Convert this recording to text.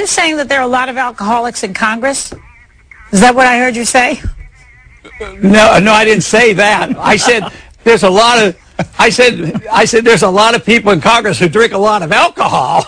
you saying that there are a lot of alcoholics in Congress? Is that what I heard you say? No, no, I didn't say that. I said there's a lot of. I said I said there's a lot of people in Congress who drink a lot of alcohol.